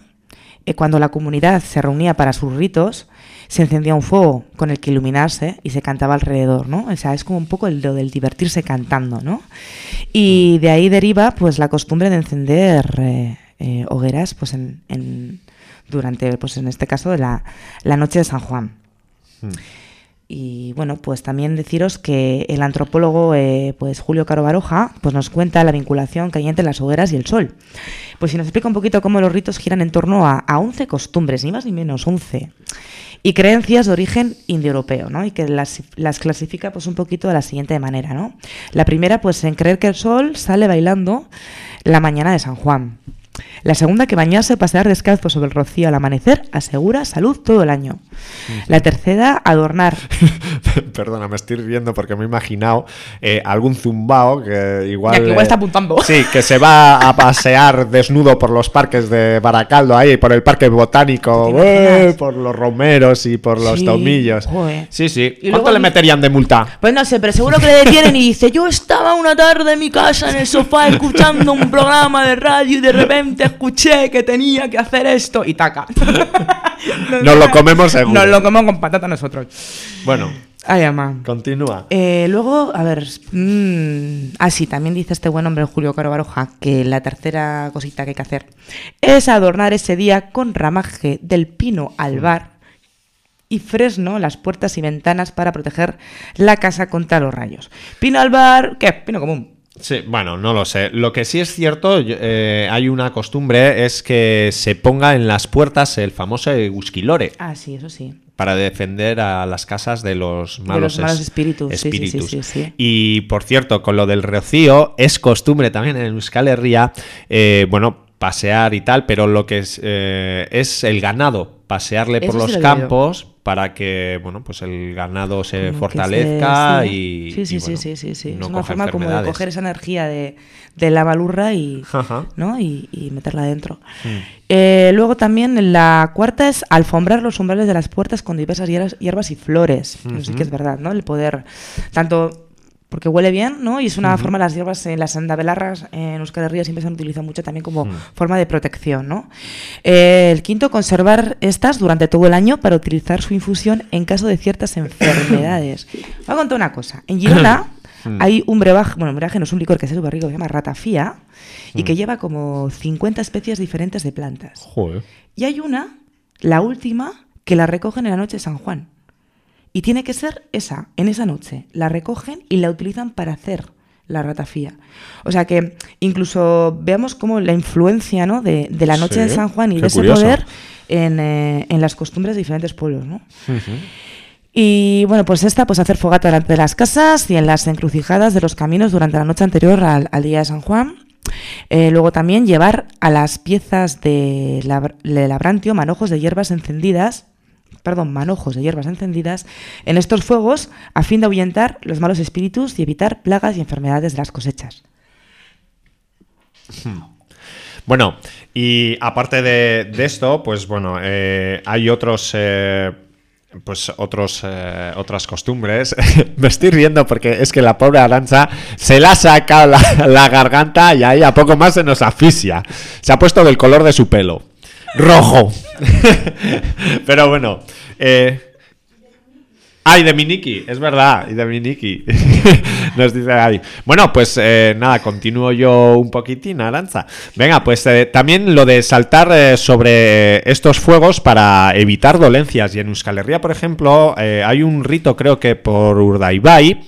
eh, cuando la comunidad se reunía para sus ritos, se encendía un fuego con el que iluminarse y se cantaba alrededor, ¿no? O sea, es como un poco el, lo del divertirse cantando, ¿no? Y de ahí deriva, pues, la costumbre de encender eh, eh, hogueras, pues, en, en- durante, pues, en este caso, la, la noche de San Juan. Y bueno, pues también deciros que el antropólogo eh, pues Julio Caro Baroja pues nos cuenta la vinculación que hay entre las hogueras y el sol. Pues si nos explica un poquito cómo los ritos giran en torno a, a 11 costumbres, ni más ni menos, 11. Y creencias de origen indoeuropeo, ¿no? Y que las, las clasifica pues un poquito de la siguiente manera, ¿no? La primera pues en creer que el sol sale bailando la mañana de San Juan. La segunda, que bañarse o pasear descalzo sobre el rocío al amanecer asegura salud todo el año. La tercera, adornar Perdona, me estoy riendo porque me he imaginado eh, algún zumbao que igual. Ya, que igual eh, está apuntando. Sí, que se va a pasear desnudo por los parques de Baracaldo, ahí, por el parque botánico, ¿Te eh, por los romeros y por los Sí, tomillos. joder. Sí, sí. Y ¿Cuánto luego le meterían de multa? Pues no sé, pero seguro que le detienen y dice, yo estaba una tarde en mi casa en el sofá escuchando un programa de radio y de repente escuché que tenía que hacer esto y taca. Nos lo comemos seguro. Nos lo comemos con patata nosotros. Bueno, Ay, ama. continúa. Eh, luego, a ver, mm, ah, sí, también dice este buen hombre Julio Caro Baroja que la tercera cosita que hay que hacer es adornar ese día con ramaje del pino albar y fresno las puertas y ventanas para proteger la casa contra los rayos. Pino albar, ¿qué? Pino común. Sí, bueno, no lo sé. Lo que sí es cierto, eh, hay una costumbre, es que se ponga en las puertas el famoso Euskilore. Ah, sí, eso sí. para defender a las casas de los malos, los malos es- espíritus, sí, sí, sí, espíritus. sí, sí. Y por cierto, con lo del rocío, es costumbre también en Euskal Herria, eh, bueno, pasear y tal, pero lo que es, eh, es el ganado, pasearle por los lo campos para que, bueno, pues el ganado se Como fortalezca se- sí. y Sí, sí, y, sí, bueno, sí, sí, sí. no es una forma como de coger esa energía de, de la balurra y, Ajá. ¿no? y, y meterla dentro. Mm. Eh, luego también la cuarta es alfombrar los umbrales de las puertas con diversas hierbas, hierbas y flores. Eso sí que es verdad, ¿no? El poder, tanto porque huele bien, ¿no? Y es una forma, las hierbas, en las andabelarras en Euskal Herria siempre se han utilizado mucho también como forma de protección, ¿no? Eh, el quinto, conservar estas durante todo el año para utilizar su infusión en caso de ciertas enfermedades. Voy a contar una cosa. En Girona hay un brebaje, bueno, un brebaje no es un licor que es el barrigo, que se llama ratafía, y que lleva como 50 especies diferentes de plantas. Joder. Y hay una, la última, que la recogen en la noche de San Juan. Y tiene que ser esa, en esa noche. La recogen y la utilizan para hacer la ratafía. O sea que incluso veamos como la influencia ¿no? de, de la noche Sí, de San Juan y de ese curioso. poder en, eh, en las costumbres de diferentes pueblos. ¿no? Y bueno, pues esta, pues hacer fogata delante de las casas y en las encrucijadas de los caminos durante la noche anterior al, al día de San Juan. Eh, luego también llevar a las piezas de, labr- de labrantio manojos de hierbas encendidas, perdón, manojos de hierbas encendidas en estos fuegos a fin de ahuyentar los malos espíritus y evitar plagas y enfermedades de las cosechas. Bueno, y aparte de, esto, pues bueno, eh, hay otros. eh, pues otros eh, otras costumbres. Me estoy riendo porque es que la pobre Arancha se la ha sacado la, la garganta y ahí a poco más se nos asfixia. Se ha puesto del color de su pelo. Rojo. Pero bueno. Eh, Ay, de Miniki, es verdad, y de Miniki. Nos dice Gaby. Bueno, pues eh, nada, continúo yo un poquitín, Aranza. Venga, pues eh, también lo de saltar eh, sobre estos fuegos para evitar dolencias. Y en Euskal Herria, por ejemplo, hay un rito, creo que por Urdaibai,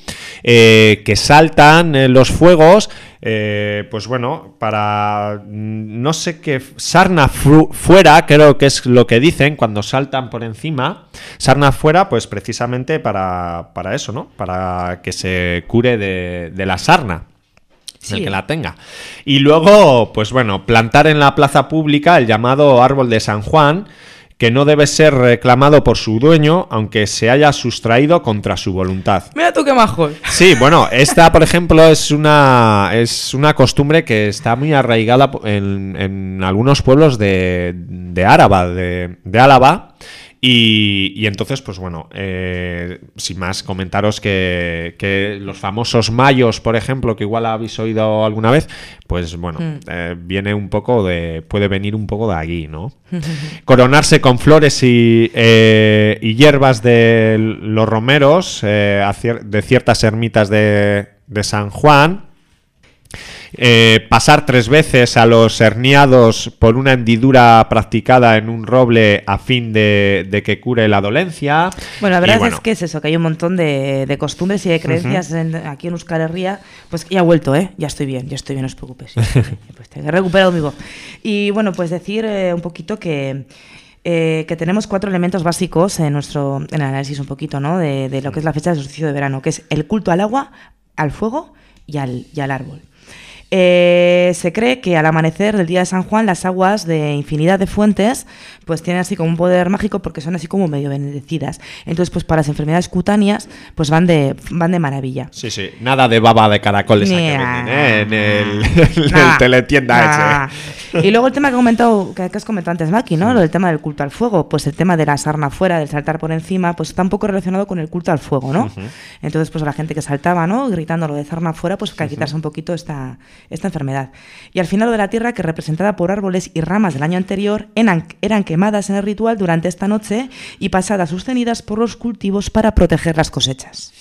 que saltan los fuegos. Eh, pues bueno, para mm, no sé qué sarna fuera, creo que es lo que dicen cuando saltan por encima. Sarna fuera, pues precisamente para, para eso, ¿no? Para que se cure de, de la sarna. El que la tenga. Y luego, pues bueno, plantar en la plaza pública el llamado árbol de San Juan, que no debe ser reclamado por su dueño, aunque se haya sustraído contra su voluntad. Mira tú qué majo. Sí, bueno, esta, por ejemplo, es una, es una costumbre que está muy arraigada en, en algunos pueblos de, de Áraba, de, de Álava. Y, y entonces, pues bueno, eh, sin más, comentaros que, que los famosos mayos, por ejemplo, que igual habéis oído alguna vez, pues bueno, eh, viene un poco de. puede venir un poco de aquí, ¿no? Coronarse con flores y, eh, y hierbas de los romeros eh, de ciertas ermitas de, de San Juan. Eh, pasar tres veces a los herniados por una hendidura practicada en un roble a fin de, de que cure la dolencia. Bueno, la verdad bueno, es que es eso, que hay un montón de, de costumbres y de creencias en- aquí en Euskal Herria. Pues ya he vuelto, ¿eh? Ya estoy bien, ya estoy bien, no os bien, pues he recuperado mi voz. Y bueno, pues decir eh, un poquito que, eh, que tenemos cuatro elementos básicos en nuestro en el análisis un poquito, ¿no? De, de lo que es la fecha del solsticio de verano, que es el culto al agua, al fuego y al, y al árbol. Eh, se cree que al amanecer del día de San Juan las aguas de infinidad de fuentes pues tienen así como un poder mágico porque son así como medio bendecidas. Entonces pues para las enfermedades cutáneas pues van de, van de maravilla. Sí, sí, nada de baba de caracoles que venden, ¿eh? en el, en el teletienda ese. Y luego el tema que, he comentado, que, que has comentado antes, Maki, ¿no? Lo del tema del culto al fuego, pues el tema de la sarna fuera, del saltar por encima, pues está un poco relacionado con el culto al fuego, ¿no? Entonces, pues a la gente que saltaba, ¿no? Gritando lo de sarna fuera, pues para quitarse un poquito esta, esta enfermedad. Y al final lo de la tierra, que representada por árboles y ramas del año anterior, eran, quemadas en el ritual durante esta noche y pasadas sostenidas por los cultivos para proteger las cosechas.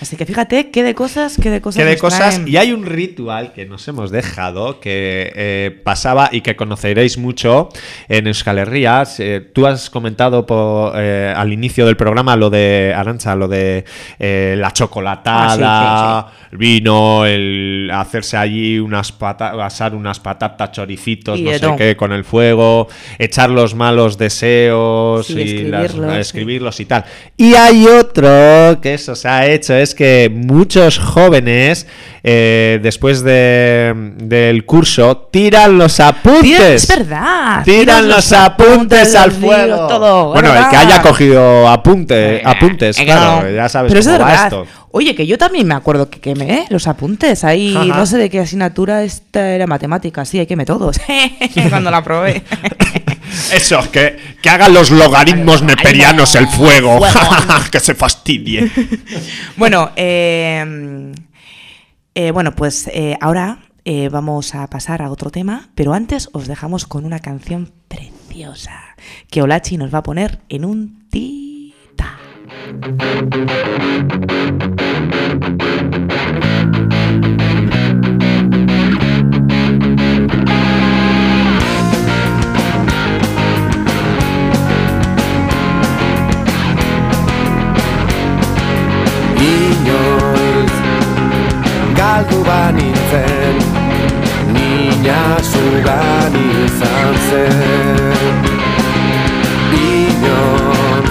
Así que fíjate qué de cosas, qué de cosas. que de cosas traen. y hay un ritual que nos hemos dejado que eh, pasaba y que conoceréis mucho en Euskal Herria. Eh, tú has comentado eh, al inicio del programa lo de Arancha, lo de eh, la chocolatada, Ah, el vino, el hacerse allí unas pata- asar unas patatas, choricitos, Y no sé qué, con el fuego, echar los malos deseos Sí, y las- escribirlos, sí. y tal. Y hay otro que eso se ha hecho, es que muchos jóvenes, eh, después de, del curso, tiran los apuntes. Tira- es verdad. Tiran los apuntes al fuego. todo, bueno, el que haya cogido apunte, apuntes, claro, ya sabes Pero cómo es va esto. Oye, que yo también me acuerdo que quemé los apuntes. Ahí, Ajá. no sé de qué asignatura esta era matemáticas. Sí, hay que todos. Cuando la probé. Eso, que, que hagan los logaritmos neperianos el fuego. que se fastidie. bueno, eh, eh, bueno, pues eh, ahora eh, vamos a pasar a otro tema, pero antes os dejamos con una canción preciosa que Olachi nos va a poner en un tita. Inoiz galdu banintzen Nina zugan izan zen. Inon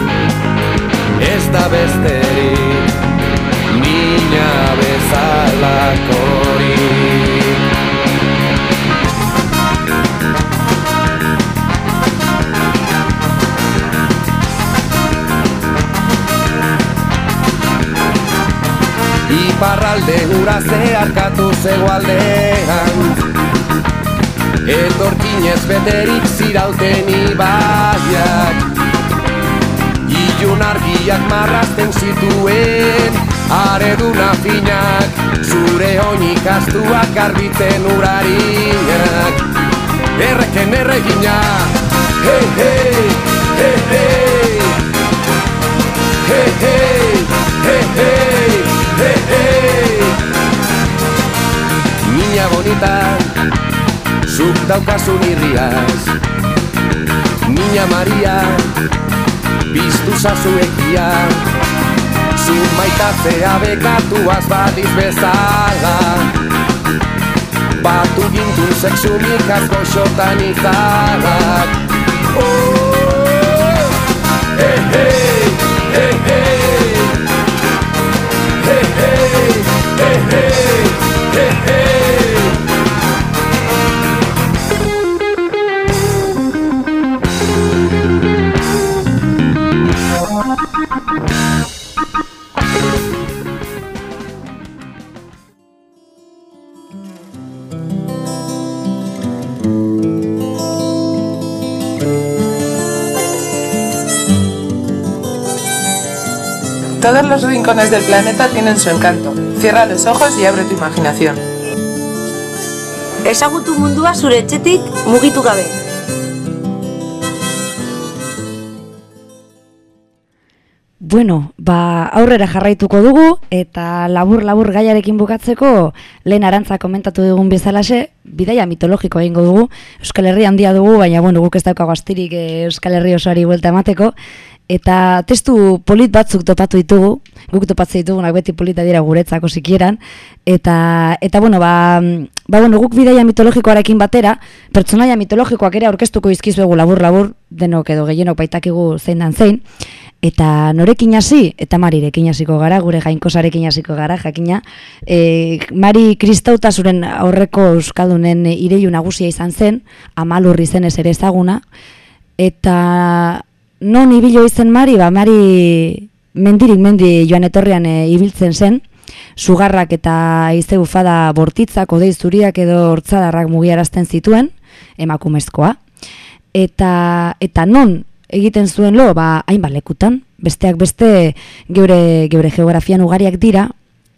besterik Nina bezalakorik Iparralde ura zeharkatu zegoaldean Etorkinez beterik zirauten ibaiak. Ilun argiak marrazten zituen Areduna finak Zure oinik astuak garbitzen urariak. Erreken erregina Hei, hei, hei, hei Hey, hey, hey, hey, hey, hey. Niña bonita, zuk daukazun irriaz. Niña Maria, biztu zazu egia Zu maitatzea bekatuaz badiz bezala. Batu gintun sexu mikaz goxotan ikalak Oh, hey, hey, hey, hey. Hey, hey, hey, hey, hey, hey. Todos los rincones del planeta tienen su encanto. Cierra los ojos y abre tu imaginación. Ezagutu mundua zure etxetik mugitu gabe. Bueno, ba, aurrera jarraituko dugu eta labur-labur gaiarekin bukatzeko lehen arantza komentatu dugun bezalaxe, bidaia mitologiko egingo dugu. Euskal Herri handia dugu, baina bueno, guk ez daukago astirik eh, Euskal Herri osoari buelta emateko. Eta testu polit batzuk topatu ditugu, guk topatzen ditugunak beti polita dira guretzako sikieran. Eta, eta bueno, ba, ba, bueno, guk bidaia mitologikoarekin batera, pertsonaia mitologikoak ere aurkeztuko izkizuegu labur-labur, denok edo gehienok baitakigu zein dan zein. Eta norekin hasi, eta marirekin hasiko gara, gure jainkosarekin hasiko gara, jakina. E, mari kristautasuren aurreko euskaldunen ireiu nagusia izan zen, amalurri zenez ere ezaguna. Eta non ibilo izen mari, ba, mari mendirik mendi joan etorrian e, ibiltzen zen, sugarrak eta ize bufada bortitzak, odei zuriak edo hortzadarrak mugiarazten zituen, emakumezkoa. Eta, eta non egiten zuen lo, ba, hainbat lekutan, besteak beste geure, geure geografian ugariak dira,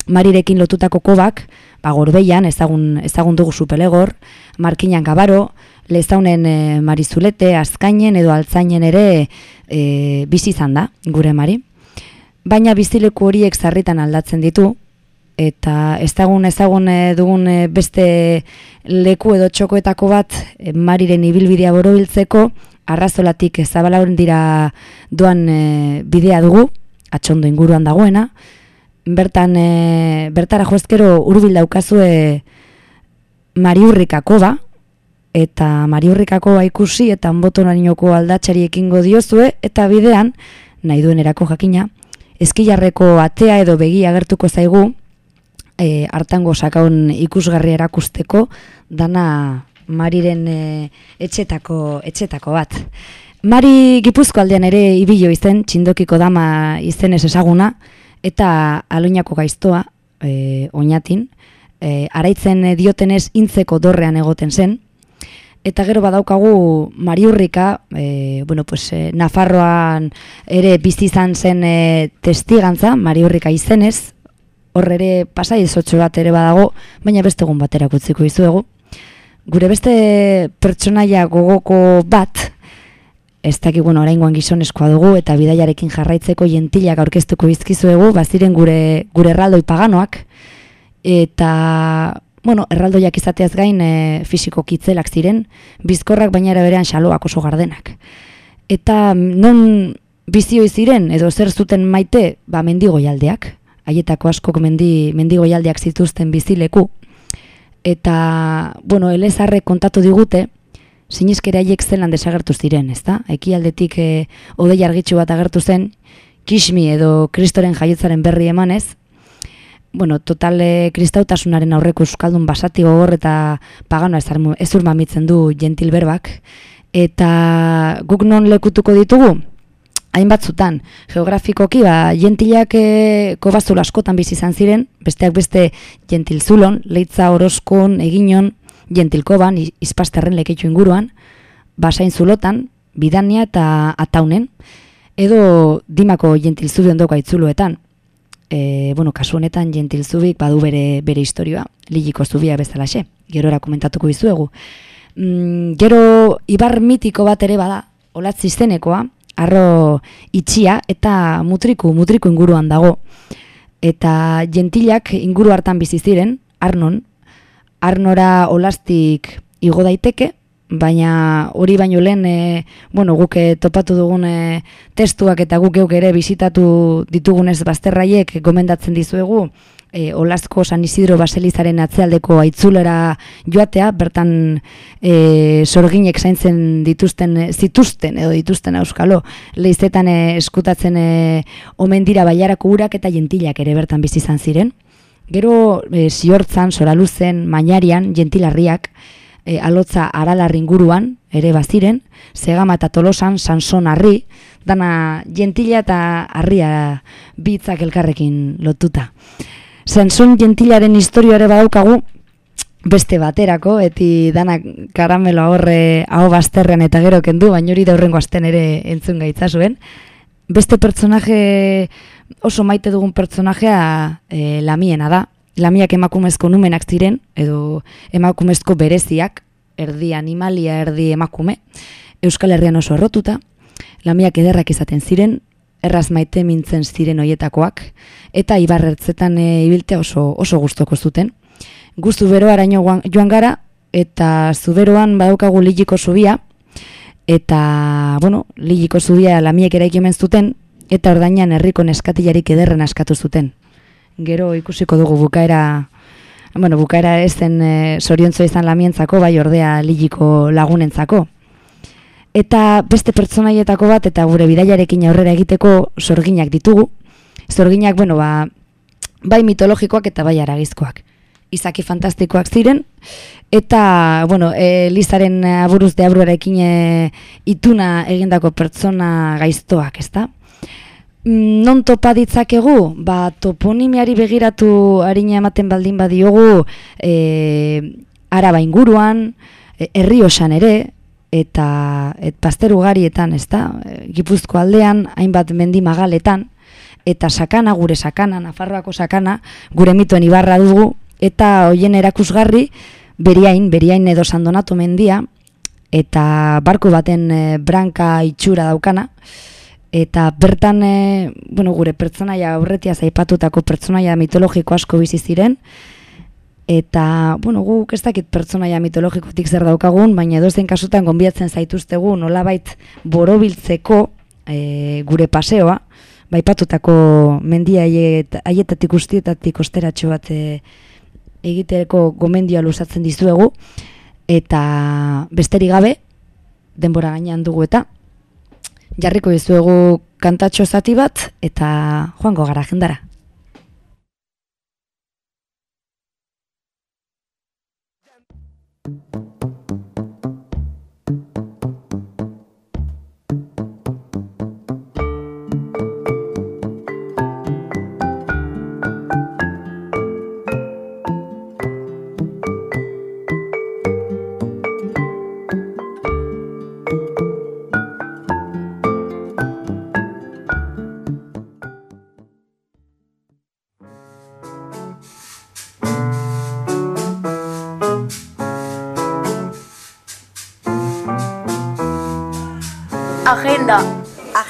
marirekin lotutako kobak, ba, gorbeian, ezagun, ezagun dugu supelegor, markinan gabaro, lezaunen e, marizulete, azkainen edo altzainen ere e, bizi izan da, gure mari. Baina bizileku horiek zarritan aldatzen ditu, eta ezagun ezagun e, dugun beste leku edo txokoetako bat mariren ibilbidea borobiltzeko, arrazolatik zabalauen dira doan bidea dugu, atxondo inguruan dagoena, bertan e, bertara joezkero urbil daukazue Mariurrikako da, eta Mariurrikako ikusi eta onbotonarinoko aldatxari ekingo diozue, eta bidean, nahi duen erako jakina, eskilarreko atea edo begi agertuko zaigu, e, hartango sakaun ikusgarri erakusteko, dana Mariren e, etxetako, etxetako bat. Mari Gipuzko aldean ere ibilo izen, txindokiko dama izenez ezaguna, eta aloinako gaiztoa, e, oinatin, e, araitzen diotenez intzeko dorrean egoten zen, eta gero badaukagu Mariurrika, e, bueno, pues, e, Nafarroan ere bizi izan zen e, testigantza, Mariurrika izenez, horre ere pasai ezotxo bat ere badago, baina beste egun batera gutziko izuegu. Gure beste pertsonaia gogoko bat, ez dakik, bueno, orain gizonezkoa dugu, eta bidaiarekin jarraitzeko jentilak aurkeztuko izkizuegu, baziren gure, gure erraldoi paganoak, eta, bueno, erraldoiak izateaz gain e, fisiko kitzelak ziren, bizkorrak baina ere berean xaloak oso gardenak. Eta non bizioi ziren, edo zer zuten maite, ba, mendigo jaldeak, haietako askok mendi, mendigo jaldeak zituzten bizileku, eta, bueno, elezarre kontatu digute, sinizkere haiek zelan desagertu ziren, ezta? Eki aldetik e, odei argitxu bat agertu zen, kismi edo kristoren jaiotzaren berri emanez, bueno, totale kristautasunaren aurreko euskaldun basati gogor eta pagano ez urmamitzen du gentil berbak, eta guk non lekutuko ditugu? hainbat zutan, geografikoki, ba, jentilak e, kobazul askotan bizi izan ziren, besteak beste jentil zulon, leitza oroskon, eginon, jentilkoban, izpasterren lekeitu inguruan, basain zulotan, bidania eta ataunen, edo dimako jentil zubi ondoko aitzuluetan. E, bueno, kasu honetan jentil zubik badu bere, bere historioa, ligiko zubia bezalaxe, gero komentatuko izuegu. Mm, gero, ibar mitiko bat ere bada, olatzi zenekoa, arro itxia eta mutriku, mutriku inguruan dago. Eta jentilak inguru hartan bizi ziren, arnon, arnora olastik igo daiteke, baina hori baino lehen, e, bueno, guk e, topatu dugun e, testuak eta guk euk ere bizitatu ditugunez bazterraiek gomendatzen dizuegu, e, Olasko San Isidro Baselizaren atzealdeko aitzulera joatea, bertan e, sorginek zaintzen dituzten, zituzten edo dituzten euskalo, lehizetan e, eskutatzen e, omen dira baiarako urak eta jentilak ere bertan bizi izan ziren. Gero e, ziortzan, soraluzen, mainarian, jentilarriak, e, alotza aralarri inguruan, ere baziren, segama eta tolosan, sanson harri, dana jentila eta harria bitzak elkarrekin lotuta. Sanson gentilaren historioare badaukagu beste baterako, eti danak karamelo horre hau bazterrean eta gero kendu, baina hori daurrengo asten ere entzun gaitzazuen. Beste pertsonaje, oso maite dugun pertsonajea e, lamiena da. Lamiak emakumezko numenak ziren, edo emakumezko bereziak, erdi animalia, erdi emakume, Euskal Herrian oso errotuta, lamiak ederrak izaten ziren, erraz maite mintzen ziren hoietakoak, eta ibarrertzetan e, ibiltea oso, oso gustoko zuten. Guztu beroaraino joan gara, eta zuberoan badaukagu ligiko zubia, eta, bueno, ligiko zubia lamiek eraik zuten, eta ordainan herriko neskatilarik ederren askatu zuten. Gero ikusiko dugu bukaera, bueno, bukaera ez zen e, soriontzo izan lamientzako, bai ordea ligiko lagunentzako. Eta beste pertsonaietako bat, eta gure bidaiarekin aurrera egiteko sorginak ditugu. Sorginak, bueno, ba, bai mitologikoak eta bai aragizkoak. Izaki fantastikoak ziren, eta, bueno, e, Lizaren aburuz de abruarekin e, ituna egindako pertsona gaiztoak, ezta? Mm, non topa ditzakegu? Ba, toponimiari begiratu harina ematen baldin badiogu e, araba inguruan, e, herri osan ere, eta et paster ugarietan, ezta? Gipuzko aldean hainbat mendi magaletan eta sakana gure sakana, Nafarroako sakana, gure mituen ibarra dugu eta hoien erakusgarri beriain, beriain edo sandonatu mendia eta barku baten e, branka itxura daukana. Eta bertan e, bueno, gure pertsonaia aurretia zaipatutako pertsonaia mitologiko asko bizi ziren. Eta, bueno, guk ez dakit pertsonaia mitologikotik zer daukagun, baina edozen kasutan gonbiatzen zaituztegu nolabait borobiltzeko e, gure paseoa, baipatutako mendia haietatik guztietatik osteratxo bat e, egiteko gomendioa lusatzen dizuegu eta besterik gabe denbora gainean dugu eta jarriko dizuegu kantatxo zati bat eta joango gara agendara. Agenda.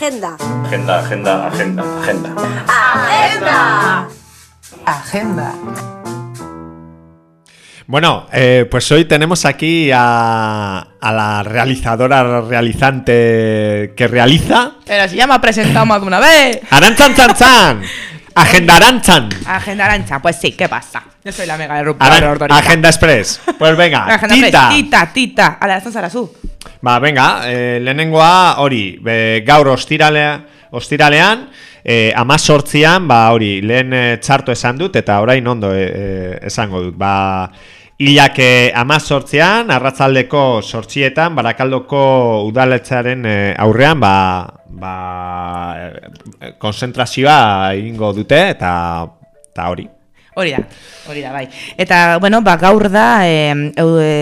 Agenda. Agenda, agenda, agenda, agenda. Agenda. Agenda. Bueno, eh, pues hoy tenemos aquí a, a la realizadora realizante que realiza. Pero si ya me ha presentado más de una vez. ¡Aranchan Chan Chan! ¡Agenda Aranchan! Agenda Arancha, pues sí, ¿qué pasa? Yo soy la mega de Aran- Agenda Express. Pues venga, Agenda tita. Press, tita, tita. Ala, ez da zara zu. Ba, venga, eh, lehenengoa hori, be, gaur ostiralea, ostiralean, eh, amazortzian, ba, hori, lehen eh, txarto esan dut, eta orain ondo eh, eh, esango dut. Ba, hilak eh, amazortzian, arratzaldeko sortxietan, barakaldoko udaletxearen eh, aurrean, ba, ba, konzentrazioa egingo dute, eta, eta hori. Hori da, hori da, bai. Eta, bueno, ba, gaur da eh,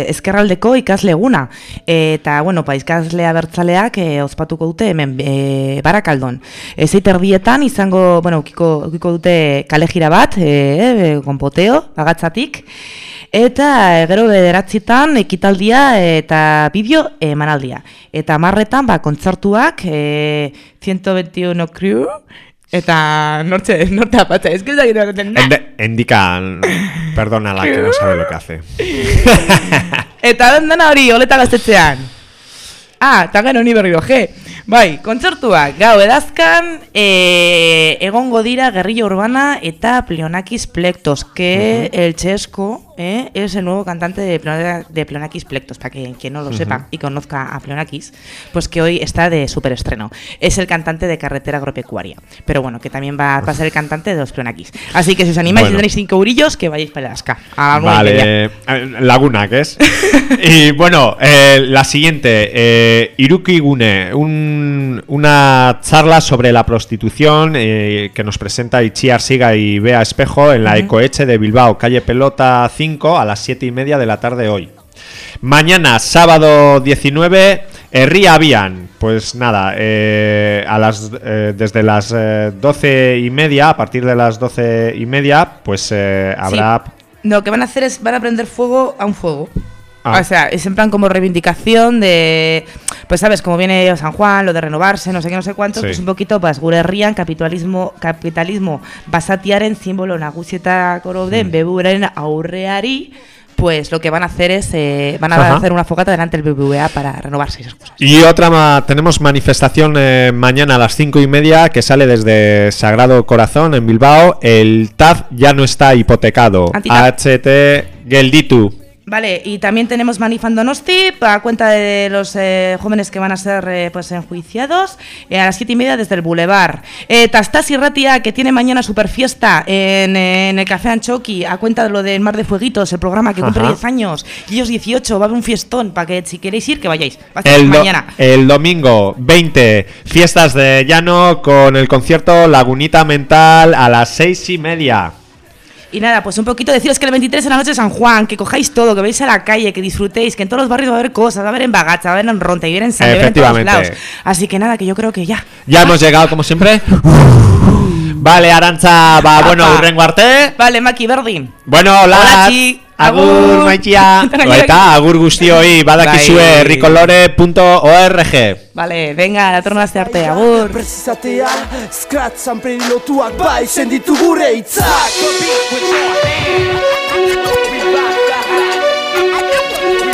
ezkerraldeko ikasle eguna. Eta, bueno, ba, ikasle abertzaleak eh, ospatuko dute hemen eh, barakaldon. Ez erdietan izango, bueno, ukiko, ukiko dute kalejira bat, eh, eh, konpoteo, bagatzatik. Eta gero bederatzitan ekitaldia eta bideo emanaldia. Eta marretan, ba, kontzertuak, eh, 121 crew, eta nortze, norte apatza, ez que ez da endikan, perdona la que no sabe lo que hace. Eta dena hori, oleta gaztetzean. Ah, eta gero ni berriro, je. Bai, kontzertuak, gau edazkan, e, egongo dira Guerrilla Urbana eta Pleonakis Plectos, que el Chesco eh, es el nuevo cantante de, Plena- de Pleonakis Plectos, para que quien no lo sepa y conozca a Pleonakis, pues que hoy está de superestreno. Es el cantante de Carretera Agropecuaria, pero bueno, que también va, va a ser el cantante de los Pleonakis. Así que si os animáis y tenéis cinco eurillos, que vayáis para Alaska. A. Vale, eh, Laguna, que es. y bueno, eh, la siguiente, eh, Irukigune, un, una charla sobre la prostitución eh, que nos presenta Ichi Arsiga y Bea Espejo en la Ecoeche de Bilbao, calle Pelota 5, a las 7 y media de la tarde hoy. Mañana, sábado 19, Herría Avian. Pues nada, eh, a las, eh, desde las eh, 12 y media, a partir de las 12 y media, pues eh, habrá Lo que van a hacer es, van a prender fuego a un fuego. Ah. O sea, es en plan como reivindicación de, pues sabes, como viene San Juan, lo de renovarse, no sé qué, no sé cuánto, Sí. pues un poquito, pues gure herrian kapitalismo, kapitalismo basatiaren simbolo nagusietako Mm. den beburen aurreari, pues lo que van a hacer es, eh, van a Ajá. hacer una fogata delante del BBVA para renovarse y esas cosas. Y otra, ma- tenemos manifestación eh, mañana a las cinco y media que sale desde Sagrado Corazón en Bilbao. El TAF ya no está hipotecado. HT Gelditu. Vale, y también tenemos Manifan Donosti a cuenta de los eh, jóvenes que van a ser eh, pues enjuiciados eh, a las siete y media desde el Boulevard. Eh, Tastas y Ratia, que tiene mañana super fiesta en, en el Café Anchoqui a cuenta de lo del Mar de Fueguitos, el programa que cumple Ajá. 10 años, y ellos 18, va a haber un fiestón para que si queréis ir, que vayáis. Va a El, mañana. el domingo 20, fiestas de llano con el concierto Lagunita Mental a las seis y media. Y nada, pues un poquito deciros que el 23 es la noche de San Juan, que cojáis todo, que veáis a la calle, que disfrutéis, que en todos los barrios va a haber cosas, va a haber en Bagacha, va a haber en Ronta, y haber en San, en todos lados. Así que nada, que yo creo que ya. Ya hemos llegado como siempre. Vale, Arantza, va, bueno, Apa. urrengo arte. Vale, Maki Berdin. Bueno, hola. Holatxi, Agur, agur. maitia. Eta agur guztioi badakizue Bai. ricolore.org. Vale, venga, datorren aste arte, agur. Presizatean, skratzan perilotuak bai senditu gure hitzak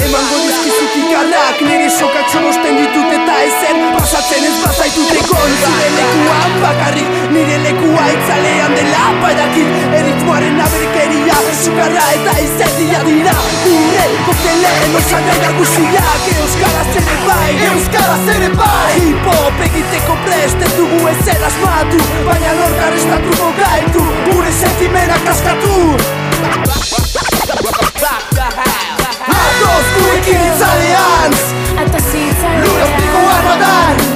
Emango dizkizuk ikarrak Nire sokatxo bosten ditut eta ezen Pasatzen ez bazaitut egon Zure lekuan bakarrik Nire lekua itzalean dela Badakit erritmoaren aberkeria Sukarra eta izetia dira. Gure koktelen osagai da guziak Euskaraz ere bai. Euskaraz ere bai. Hip-hop egiteko preste dugu ez asmatu. Baina norkar estatuko gaitu Gure sentimenak askatu. Back the house Back the house Back the house Eu fico a rodar.